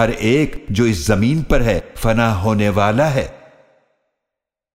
हर एक जो इस ज़मीन पर है फना होने वाला है।